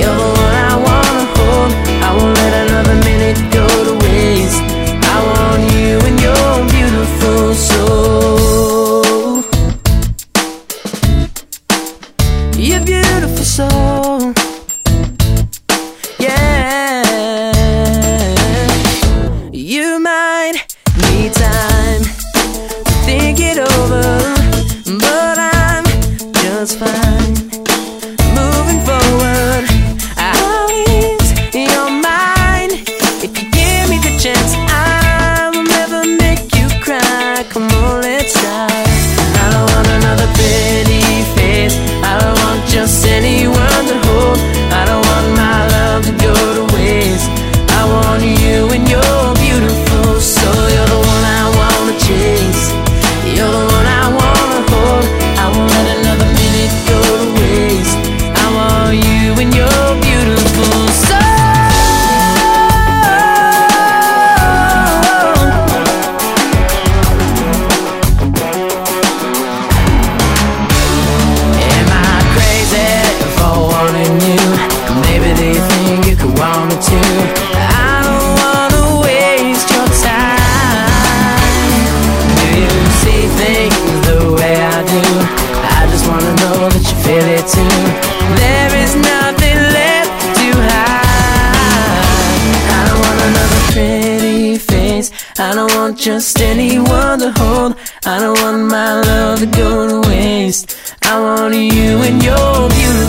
You're the one I wanna hold. I won't let another minute go to waste. I want you and your beautiful soul. Your beautiful soul. Yeah. You might need time to think it over, but I'm just fine. I don't want just anyone to hold. I don't want my love to go to waste. I want you and your beautiful